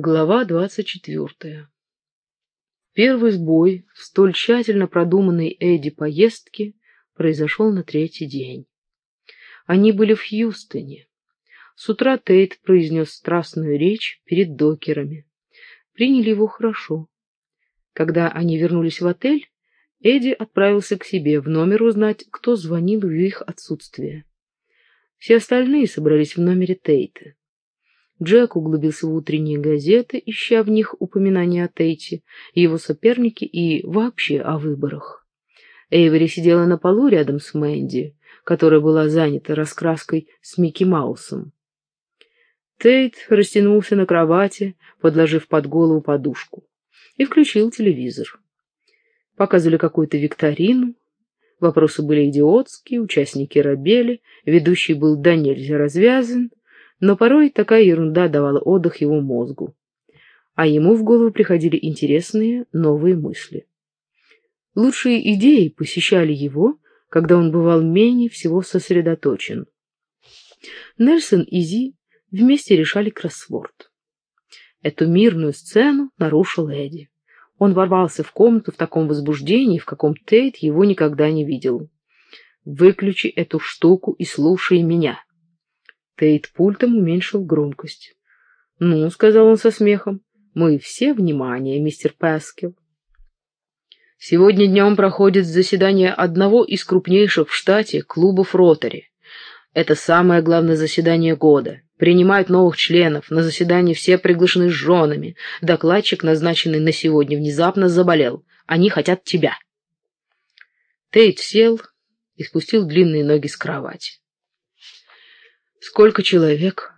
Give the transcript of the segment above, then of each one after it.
Глава двадцать четвертая. Первый сбой в столь тщательно продуманной Эдди поездке произошел на третий день. Они были в Хьюстоне. С утра Тейт произнес страстную речь перед докерами. Приняли его хорошо. Когда они вернулись в отель, Эдди отправился к себе в номер узнать, кто звонил в их отсутствие. Все остальные собрались в номере Тейта. Джек углубился в утренние газеты, ища в них упоминания о Тейте, его сопернике и вообще о выборах. Эйвери сидела на полу рядом с Мэнди, которая была занята раскраской с Микки Маусом. Тейт растянулся на кровати, подложив под голову подушку, и включил телевизор. Показывали какую-то викторину, вопросы были идиотские, участники робели, ведущий был до нельзя развязан, но порой такая ерунда давала отдых его мозгу, а ему в голову приходили интересные новые мысли. Лучшие идеи посещали его, когда он бывал менее всего сосредоточен. Нельсон и Зи вместе решали кроссворд. Эту мирную сцену нарушил Эдди. Он ворвался в комнату в таком возбуждении, в каком Тейт его никогда не видел. «Выключи эту штуку и слушай меня», Тейт пультом уменьшил громкость. «Ну», — сказал он со смехом, — «мы все внимание, мистер Паскил». Сегодня днем проходит заседание одного из крупнейших в штате клубов Ротари. Это самое главное заседание года. Принимают новых членов, на заседание все приглашены с женами. Докладчик, назначенный на сегодня, внезапно заболел. Они хотят тебя. Тейт сел и спустил длинные ноги с кровати. Сколько человек?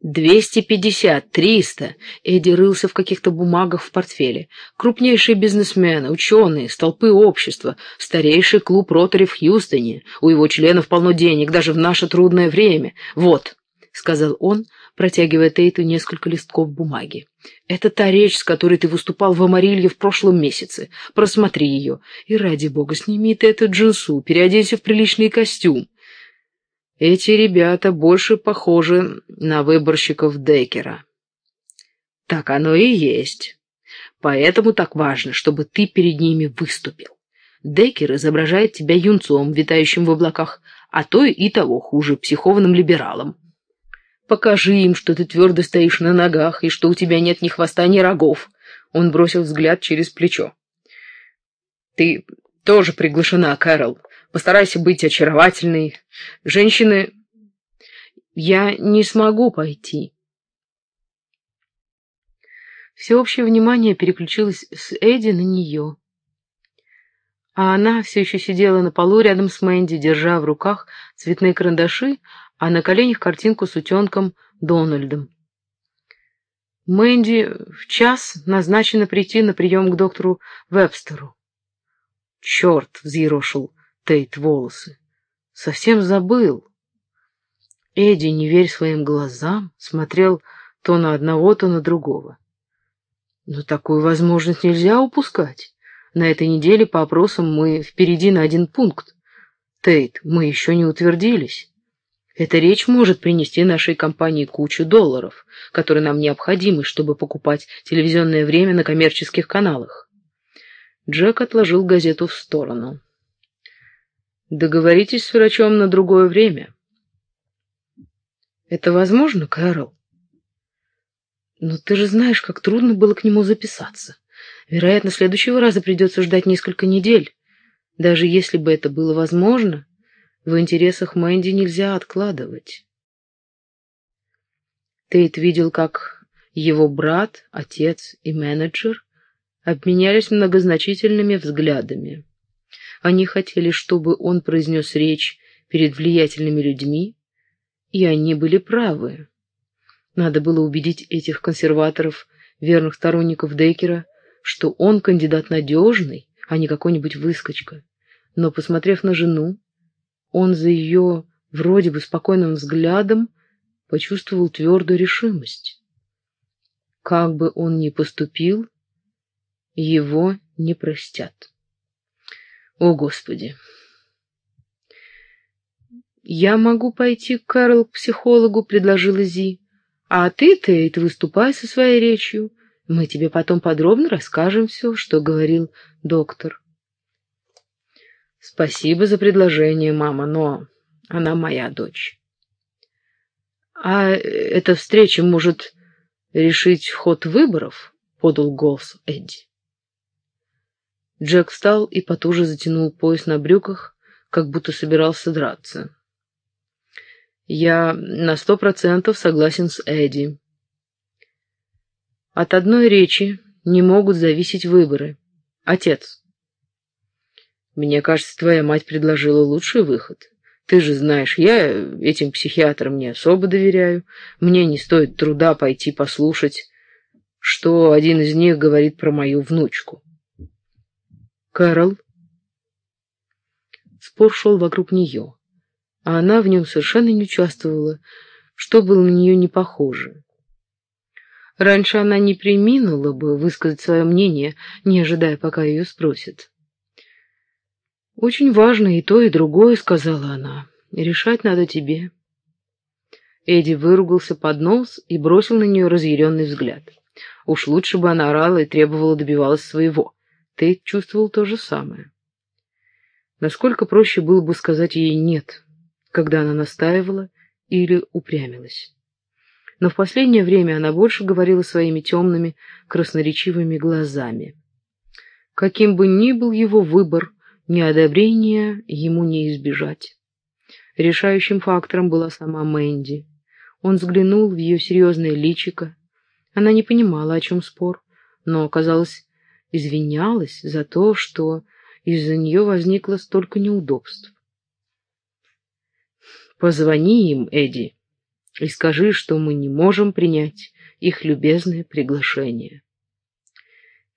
«Двести пятьдесят, триста!» Эдди рылся в каких-то бумагах в портфеле. «Крупнейшие бизнесмены, ученые, столпы общества, старейший клуб Ротари в Хьюстоне. У его членов полно денег, даже в наше трудное время. Вот!» — сказал он, протягивая Тейту несколько листков бумаги. «Это та речь, с которой ты выступал в Амарилье в прошлом месяце. Просмотри ее. И ради бога, сними ты эту джинсу, переоденься в приличный костюм. Эти ребята больше похожи на выборщиков Декера. Так оно и есть. Поэтому так важно, чтобы ты перед ними выступил. Декер изображает тебя юнцом, витающим в облаках, а то и того хуже, психованным либералом. Покажи им, что ты твердо стоишь на ногах и что у тебя нет ни хвоста, ни рогов. Он бросил взгляд через плечо. Ты тоже приглашена, Кэрол. Постарайся быть очаровательной. Женщины... Я не смогу пойти. Всеобщее внимание переключилось с Эдди на нее. А она все еще сидела на полу рядом с Мэнди, держа в руках цветные карандаши, а на коленях картинку с утенком Дональдом. Мэнди в час назначено прийти на прием к доктору Вебстеру. «Черт!» — взъерошил Тейт волосы. Совсем забыл. Эдди, не верь своим глазам, смотрел то на одного, то на другого. Но такую возможность нельзя упускать. На этой неделе по опросам мы впереди на один пункт. Тейт, мы еще не утвердились. Эта речь может принести нашей компании кучу долларов, которые нам необходимы, чтобы покупать телевизионное время на коммерческих каналах. Джек отложил газету в сторону. Договоритесь с врачом на другое время. Это возможно, Кэрол? Но ты же знаешь, как трудно было к нему записаться. Вероятно, следующего раза придется ждать несколько недель. Даже если бы это было возможно, в интересах Мэнди нельзя откладывать. Тейт видел, как его брат, отец и менеджер обменялись многозначительными взглядами. Они хотели, чтобы он произнес речь перед влиятельными людьми, и они были правы. Надо было убедить этих консерваторов, верных сторонников Деккера, что он кандидат надежный, а не какой-нибудь выскочка. Но, посмотрев на жену, он за ее вроде бы спокойным взглядом почувствовал твердую решимость. Как бы он ни поступил, его не простят. О, Господи! «Я могу пойти, Кэрол, к психологу», — предложила Зи. А ты, Тейт, выступай со своей речью. Мы тебе потом подробно расскажем все, что говорил доктор. Спасибо за предложение, мама, но она моя дочь. А эта встреча может решить ход выборов, подал голос Эдди. Джек встал и потуже затянул пояс на брюках, как будто собирался драться. Я на сто процентов согласен с Эдди. От одной речи не могут зависеть выборы. Отец. Мне кажется, твоя мать предложила лучший выход. Ты же знаешь, я этим психиатрам не особо доверяю. Мне не стоит труда пойти послушать, что один из них говорит про мою внучку. Кэрол. Спор шел вокруг нее, а она в нем совершенно не участвовала, что было на нее не похоже. Раньше она не приминула бы высказать свое мнение, не ожидая, пока ее спросят. «Очень важно и то, и другое», — сказала она. «Решать надо тебе». Эдди выругался под нос и бросил на нее разъяренный взгляд. Уж лучше бы она орала и требовала добивалась своего. Тейт чувствовал то же самое. Насколько проще было бы сказать ей «нет», когда она настаивала или упрямилась. Но в последнее время она больше говорила своими темными, красноречивыми глазами. Каким бы ни был его выбор, неодобрения ему не избежать. Решающим фактором была сама Мэнди. Он взглянул в ее серьезное личико. Она не понимала, о чем спор, но, казалось, извинялась за то, что из-за нее возникло столько неудобств. «Позвони им, Эдди, и скажи, что мы не можем принять их любезное приглашение».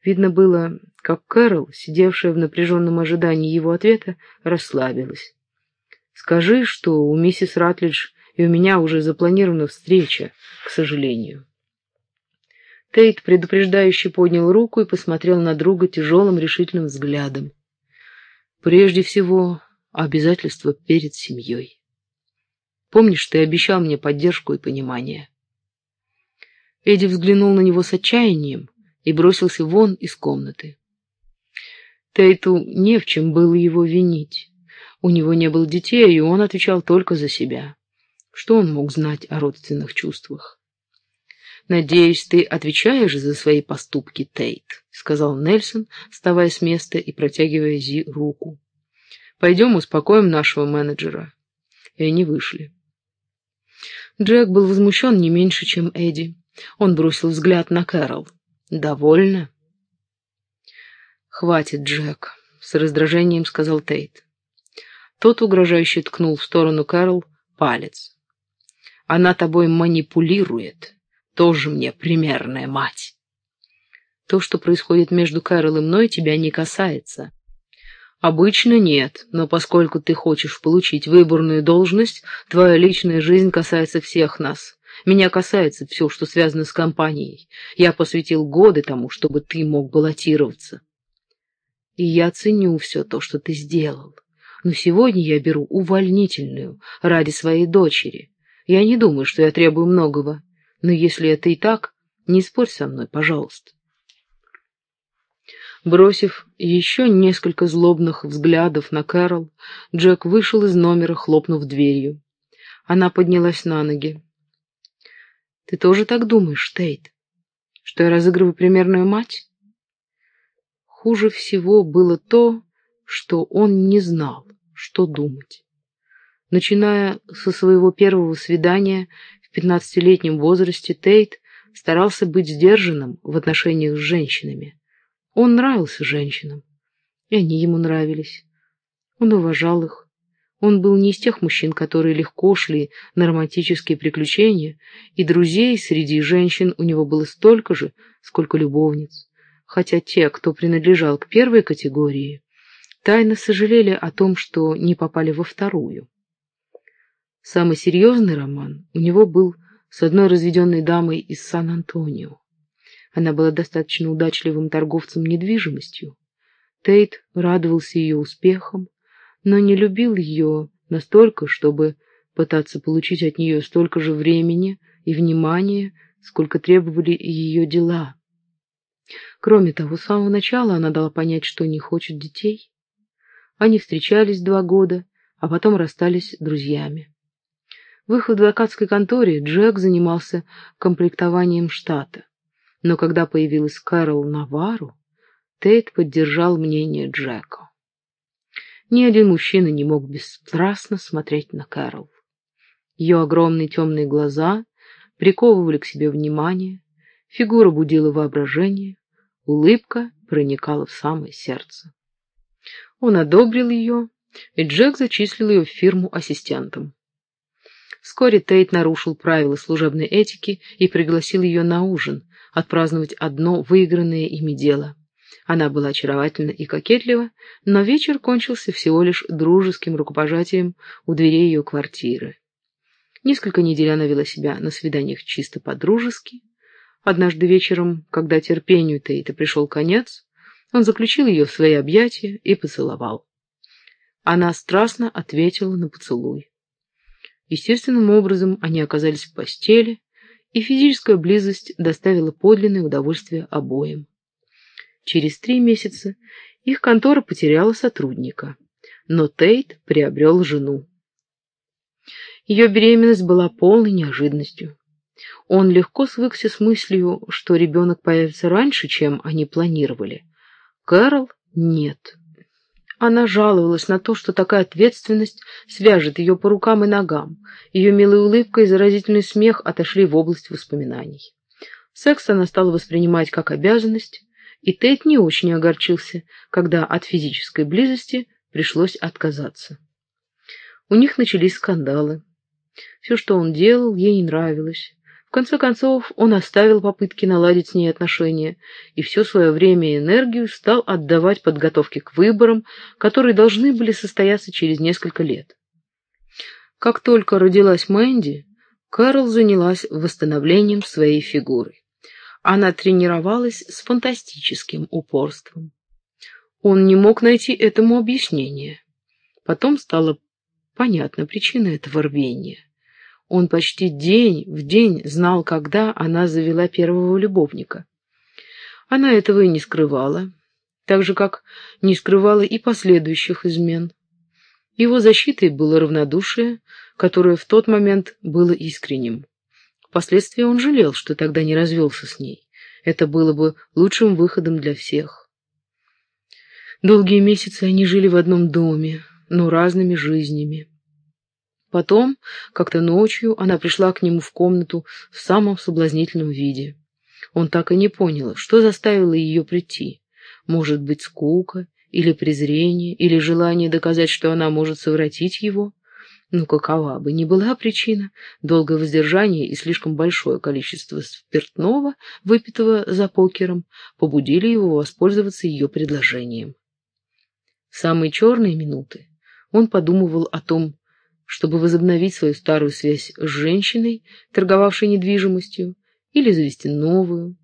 Видно было, как Кэрол, сидевшая в напряженном ожидании его ответа, расслабилась. «Скажи, что у миссис Ратлидж и у меня уже запланирована встреча, к сожалению». Тейт предупреждающе поднял руку и посмотрел на друга тяжелым решительным взглядом. Прежде всего, обязательства перед семьей. Помнишь, ты обещал мне поддержку и понимание. Эдди взглянул на него с отчаянием и бросился вон из комнаты. Тейту не в чем было его винить. У него не было детей, и он отвечал только за себя. Что он мог знать о родственных чувствах? «Надеюсь, ты отвечаешь за свои поступки, Тейт», — сказал Нельсон, вставая с места и протягивая Зи руку. «Пойдем успокоим нашего менеджера». И они вышли. Джек был возмущен не меньше, чем Эдди. Он бросил взгляд на Кэрол. «Довольно?» «Хватит, Джек», — с раздражением сказал Тейт. Тот угрожающе ткнул в сторону Кэрол палец. «Она тобой манипулирует» тоже мне примерная мать. То, что происходит между Кэрол и мной, тебя не касается. Обычно нет, но поскольку ты хочешь получить выборную должность, твоя личная жизнь касается всех нас. Меня касается все, что связано с компанией. Я посвятил годы тому, чтобы ты мог баллотироваться. И я ценю все то, что ты сделал. Но сегодня я беру увольнительную ради своей дочери. Я не думаю, что я требую многого. Но если это и так, не спорь со мной, пожалуйста. Бросив еще несколько злобных взглядов на Кэрол, Джек вышел из номера, хлопнув дверью. Она поднялась на ноги. «Ты тоже так думаешь, Тейт? Что я разыгрываю примерную мать?» Хуже всего было то, что он не знал, что думать. Начиная со своего первого свидания, пятнадцатилетнем возрасте Тейт старался быть сдержанным в отношениях с женщинами. Он нравился женщинам, и они ему нравились. Он уважал их. Он был не из тех мужчин, которые легко шли на романтические приключения, и друзей среди женщин у него было столько же, сколько любовниц. Хотя те, кто принадлежал к первой категории, тайно сожалели о том, что не попали во вторую. Самый серьезный роман у него был с одной разведенной дамой из Сан-Антонио. Она была достаточно удачливым торговцем недвижимостью. Тейт радовался ее успехам, но не любил ее настолько, чтобы пытаться получить от нее столько же времени и внимания, сколько требовали ее дела. Кроме того, с самого начала она дала понять, что не хочет детей. Они встречались два года, а потом расстались друзьями. В их адвокатской конторе Джек занимался комплектованием штата. Но когда появилась Кэрол Навару, Тейт поддержал мнение Джека. Ни один мужчина не мог бесстрастно смотреть на Кэрол. Ее огромные темные глаза приковывали к себе внимание, фигура будила воображение, улыбка проникала в самое сердце. Он одобрил ее, и Джек зачислил ее в фирму ассистентом. Вскоре Тейт нарушил правила служебной этики и пригласил ее на ужин, отпраздновать одно выигранное ими дело. Она была очаровательна и кокетлива, но вечер кончился всего лишь дружеским рукопожатием у дверей ее квартиры. Несколько недель она вела себя на свиданиях чисто по-дружески. Однажды вечером, когда терпению Тейта пришел конец, он заключил ее в свои объятия и поцеловал. Она страстно ответила на поцелуй. Естественным образом они оказались в постели, и физическая близость доставила подлинное удовольствие обоим. Через три месяца их контора потеряла сотрудника, но Тейт приобрел жену. Ее беременность была полной неожиданностью. Он легко свыкся с мыслью, что ребенок появится раньше, чем они планировали. Кэрол — нет. Она жаловалась на то, что такая ответственность свяжет ее по рукам и ногам. Ее милая улыбка и заразительный смех отошли в область воспоминаний. Секс она стала воспринимать как обязанность, и Тейт не очень огорчился, когда от физической близости пришлось отказаться. У них начались скандалы. Все, что он делал, ей не нравилось. В конце концов, он оставил попытки наладить с ней отношения и все свое время и энергию стал отдавать подготовке к выборам, которые должны были состояться через несколько лет. Как только родилась Мэнди, Кэрол занялась восстановлением своей фигуры. Она тренировалась с фантастическим упорством. Он не мог найти этому объяснение. Потом стала понятна причина этого рвения. Он почти день в день знал, когда она завела первого любовника. Она этого и не скрывала, так же, как не скрывала и последующих измен. Его защитой было равнодушие, которое в тот момент было искренним. Впоследствии он жалел, что тогда не развелся с ней. Это было бы лучшим выходом для всех. Долгие месяцы они жили в одном доме, но разными жизнями. Потом, как-то ночью, она пришла к нему в комнату в самом соблазнительном виде. Он так и не понял, что заставило ее прийти. Может быть, скука, или презрение, или желание доказать, что она может совратить его. Но какова бы ни была причина, долгое воздержание и слишком большое количество спиртного, выпитого за покером, побудили его воспользоваться ее предложением. В самые черные минуты он подумывал о том, чтобы возобновить свою старую связь с женщиной, торговавшей недвижимостью, или завести новую,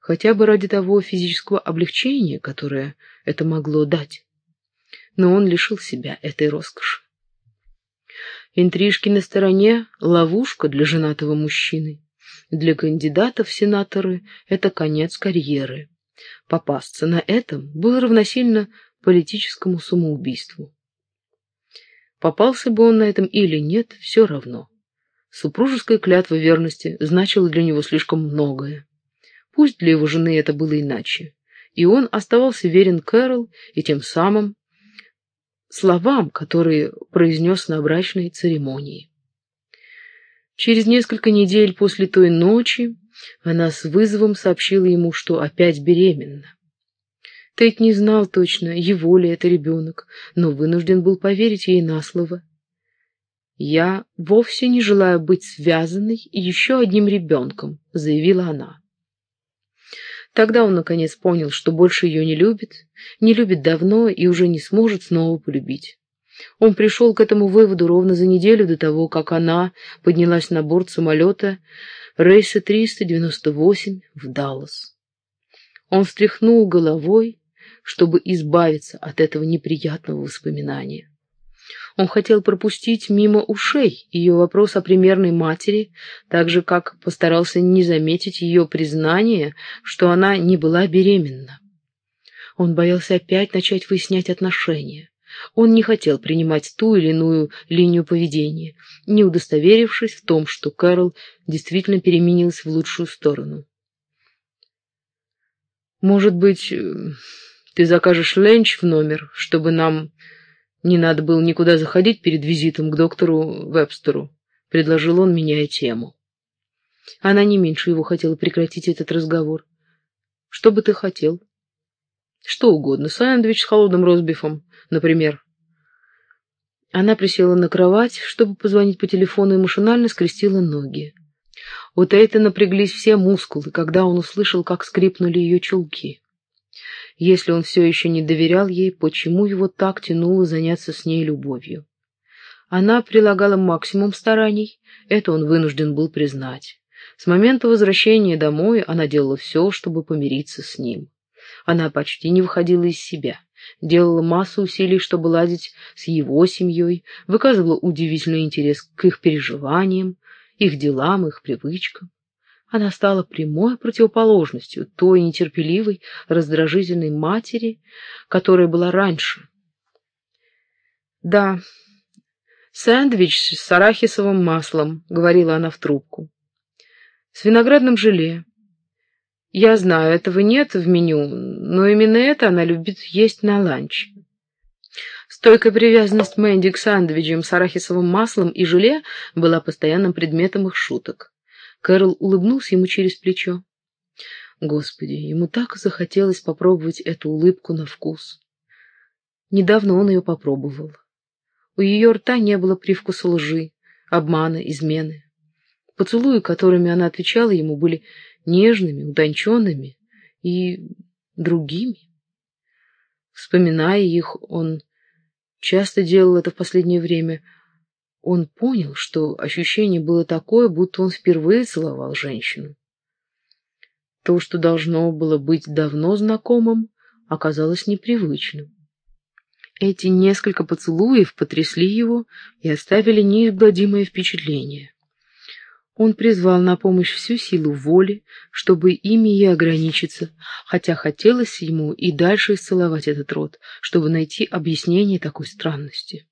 хотя бы ради того физического облегчения, которое это могло дать. Но он лишил себя этой роскоши. Интрижки на стороне — ловушка для женатого мужчины. Для кандидата в сенаторы это конец карьеры. Попасться на этом было равносильно политическому самоубийству. Попался бы он на этом или нет, все равно. Супружеская клятва верности значила для него слишком многое. Пусть для его жены это было иначе. И он оставался верен Кэрол и тем самым словам, которые произнес на брачной церемонии. Через несколько недель после той ночи она с вызовом сообщила ему, что опять беременна. Тейт не знал точно, его ли это ребенок, но вынужден был поверить ей на слово. «Я вовсе не желаю быть связанной еще одним ребенком», — заявила она. Тогда он наконец понял, что больше ее не любит, не любит давно и уже не сможет снова полюбить. Он пришел к этому выводу ровно за неделю до того, как она поднялась на борт самолета рейса 398 в Даллас. Он встряхнул головой чтобы избавиться от этого неприятного воспоминания. Он хотел пропустить мимо ушей ее вопрос о примерной матери, так же, как постарался не заметить ее признание, что она не была беременна. Он боялся опять начать выяснять отношения. Он не хотел принимать ту или иную линию поведения, не удостоверившись в том, что Кэрол действительно переменилась в лучшую сторону. «Может быть, ты закажешь ленч в номер, чтобы нам не надо было никуда заходить перед визитом к доктору Вебстеру», — предложил он, меняя тему. Она не меньше его хотела прекратить этот разговор. «Что бы ты хотел?» «Что угодно. Сэндвич с холодным ростбифом, например». Она присела на кровать, чтобы позвонить по телефону, и машинально скрестила ноги. У Тейта напряглись все мускулы, когда он услышал, как скрипнули ее чулки. Если он все еще не доверял ей, почему его так тянуло заняться с ней любовью? Она прилагала максимум стараний, это он вынужден был признать. С момента возвращения домой она делала все, чтобы помириться с ним. Она почти не выходила из себя, делала массу усилий, чтобы ладить с его семьей, выказывала удивительный интерес к их переживаниям, их делам, их привычкам. Она стала прямой противоположностью той нетерпеливой, раздражительной матери, которая была раньше. «Да, сэндвич с арахисовым маслом», — говорила она в трубку. «С виноградным желе. Я знаю, этого нет в меню, но именно это она любит есть на ланч». Стойкая привязанность Мэнди к сэндвичам с арахисовым маслом и желе была постоянным предметом их шуток. Кэрол улыбнулся ему через плечо. Господи, ему так захотелось попробовать эту улыбку на вкус. Недавно он ее попробовал. У ее рта не было привкуса лжи, обмана, измены. Поцелуи, которыми она отвечала ему, были нежными, утонченными и другими. Вспоминая их, он часто делал это в последнее время, он понял, что ощущение было такое, будто он впервые целовал женщину. То, что должно было быть давно знакомым, оказалось непривычным. Эти несколько поцелуев потрясли его и оставили неизгладимое впечатление. Он призвал на помощь всю силу воли, чтобы ими и ограничиться, хотя хотелось ему и дальше исцеловать этот род, чтобы найти объяснение такой странности.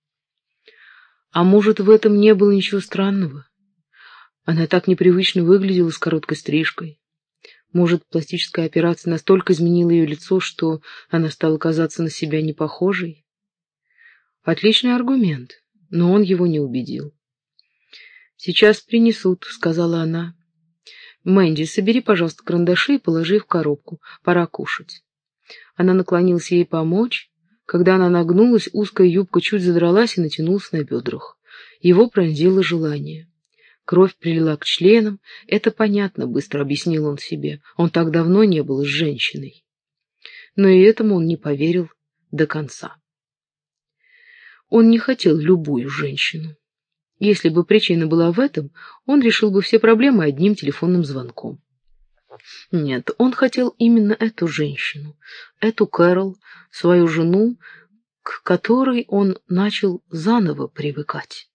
А может, в этом не было ничего странного? Она так непривычно выглядела с короткой стрижкой. Может, пластическая операция настолько изменила ее лицо, что она стала казаться на себя непохожей? Отличный аргумент, но он его не убедил. «Сейчас принесут», — сказала она. «Мэнди, собери, пожалуйста, карандаши и положи в коробку. Пора кушать». Она наклонилась ей помочь, когда она нагнулась, узкая юбка чуть задралась и натянулась на бедрах. Его пронзило желание. Кровь прилила к членам. Это понятно, быстро объяснил он себе. Он так давно не был с женщиной. Но и этому он не поверил до конца. Он не хотел любую женщину. Если бы причина была в этом, он решил бы все проблемы одним телефонным звонком. Нет, он хотел именно эту женщину, эту Кэрол, свою жену, к которой он начал заново привыкать.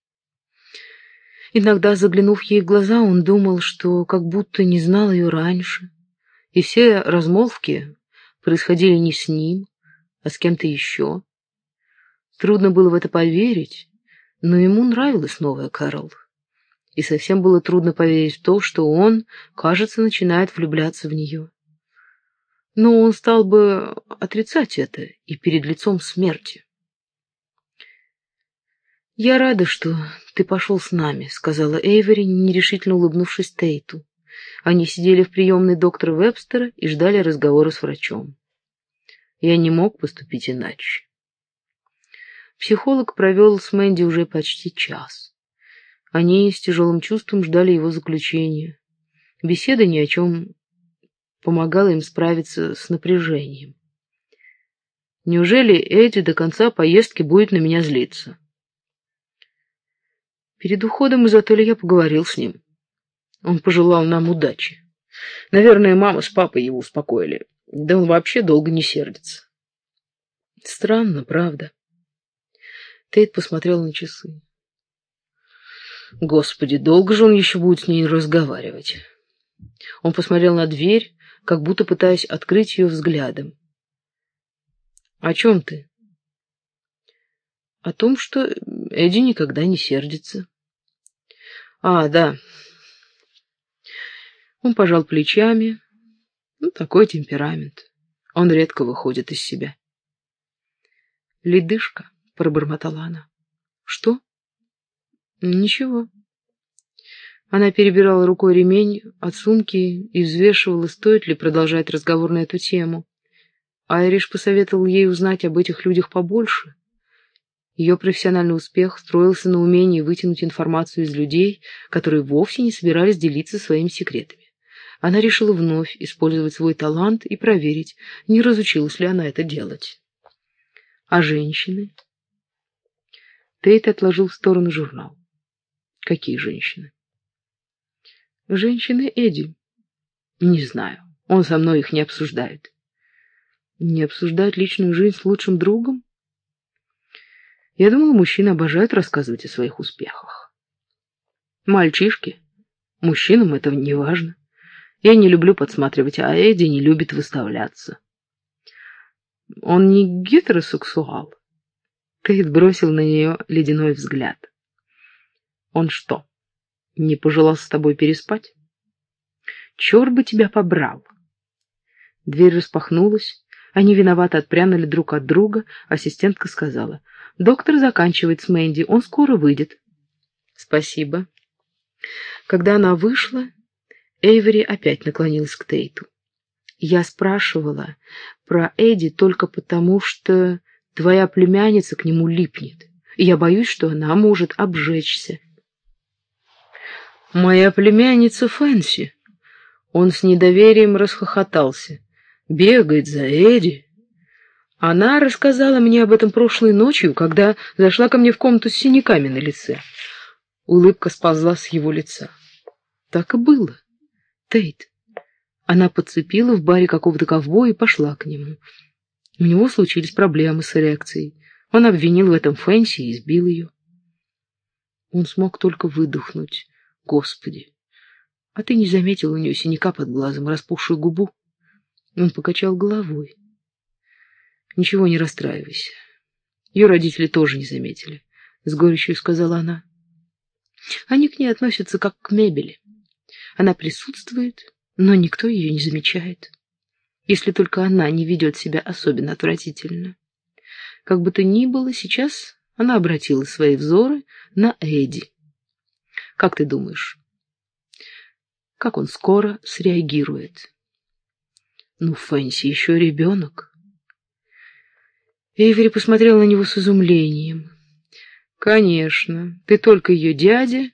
Иногда, заглянув ей в глаза, он думал, что как будто не знал ее раньше, и все размолвки происходили не с ним, а с кем-то еще. Трудно было в это поверить, но ему нравилась новая Кэрол и совсем было трудно поверить в то, что он, кажется, начинает влюбляться в нее. Но он стал бы отрицать это и перед лицом смерти. «Я рада, что ты пошел с нами», — сказала Эйвери, нерешительно улыбнувшись Тейту. Они сидели в приемной доктора Вебстера и ждали разговора с врачом. Я не мог поступить иначе. Психолог провел с Мэнди уже почти час. Они с тяжелым чувством ждали его заключения. Беседа ни о чем помогала им справиться с напряжением. Неужели Эдди до конца поездки будет на меня злиться? Перед уходом из отеля я поговорил с ним. Он пожелал нам удачи. Наверное, мама с папой его успокоили. Да он вообще долго не сердится. Странно, правда? Тейт посмотрел на часы. Господи, долго же он еще будет с ней разговаривать? Он посмотрел на дверь, как будто пытаясь открыть ее взглядом. «О чем ты?» «О том, что Эдди никогда не сердится». «А, да». Он пожал плечами. Ну, такой темперамент. Он редко выходит из себя. «Ледышка», — пробормотала она. «Что?» «Ничего». Она перебирала рукой ремень от сумки и взвешивала, стоит ли продолжать разговор на эту тему. Айриш посоветовал ей узнать об этих людях побольше. Ее профессиональный успех строился на умении вытянуть информацию из людей, которые вовсе не собирались делиться своими секретами. Она решила вновь использовать свой талант и проверить, не разучилась ли она это делать. А женщины? Тейт отложил в сторону журнал. Какие женщины? Женщины Эдди. Не знаю. Он со мной их не обсуждает. Не обсуждает личную жизнь с лучшим другом? Я думала, мужчины обожают рассказывать о своих успехах. Мальчишки. Мужчинам это не важно. Я не люблю подсматривать, а Эдди не любит выставляться. Он не гетеросексуал. Тейт бросил на нее ледяной взгляд. Он что, не пожелал с тобой переспать? Черт бы тебя побрал. Дверь распахнулась. Они виновато отпрянули друг от друга. Ассистентка сказала. Доктор заканчивает с Мэнди. Он скоро выйдет. Спасибо. Когда она вышла, Эйвери опять наклонилась к Тейту. Я спрашивала про Эдди только потому, что твоя племянница к нему липнет. И я боюсь, что она может обжечься. «Моя племянница Фэнси». Он с недоверием расхохотался. «Бегает за Эдди». Она рассказала мне об этом прошлой ночью, когда зашла ко мне в комнату с синяками на лице. Улыбка сползла с его лица. Так и было. Тейт. Она подцепила в баре какого-то ковбоя и пошла к нему. У него случились проблемы с эрекцией. Он обвинил в этом Фэнси и избил ее. Он смог только выдохнуть. Господи! А ты не заметил у нее синяка под глазом, распухшую губу? Он покачал головой. Ничего не расстраивайся. Ее родители тоже не заметили. С горечью сказала она. Они к ней относятся как к мебели. Она присутствует, но никто ее не замечает. Если только она не ведет себя особенно отвратительно. Как бы то ни было, сейчас она обратила свои взоры на Эдди. Как ты думаешь, как он скоро среагирует? Ну, Фэнси еще ребенок. Эйвери посмотрел на него с изумлением. Конечно, ты только ее дядя,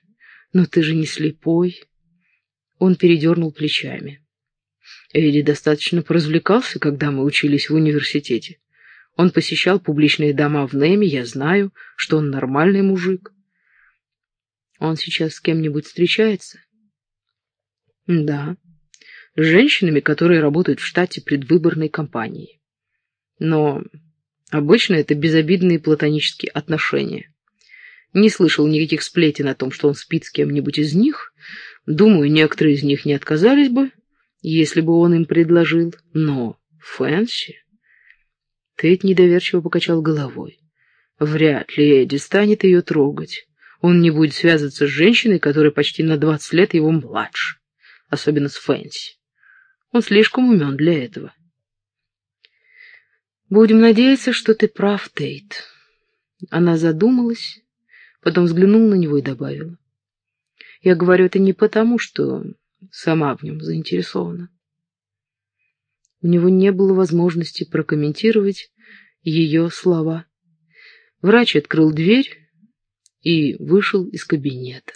но ты же не слепой. Он передернул плечами. Эдди достаточно поразвлекался, когда мы учились в университете. Он посещал публичные дома в Неме, я знаю, что он нормальный мужик. Он сейчас с кем-нибудь встречается? Да. С женщинами, которые работают в штате предвыборной кампании. Но обычно это безобидные платонические отношения. Не слышал никаких сплетен о том, что он спит с кем-нибудь из них. Думаю, некоторые из них не отказались бы, если бы он им предложил. Но Фэнси... Тейт недоверчиво покачал головой. Вряд ли Эдди станет ее трогать. Он не будет связываться с женщиной, которая почти на двадцать лет его младше, особенно с Фэнси. Он слишком умен для этого. Будем надеяться, что ты прав, Тейт. Она задумалась, потом взглянула на него и добавила. Я говорю это не потому, что сама в нем заинтересована. У него не было возможности прокомментировать ее слова. Врач открыл дверь и вышел из кабинета.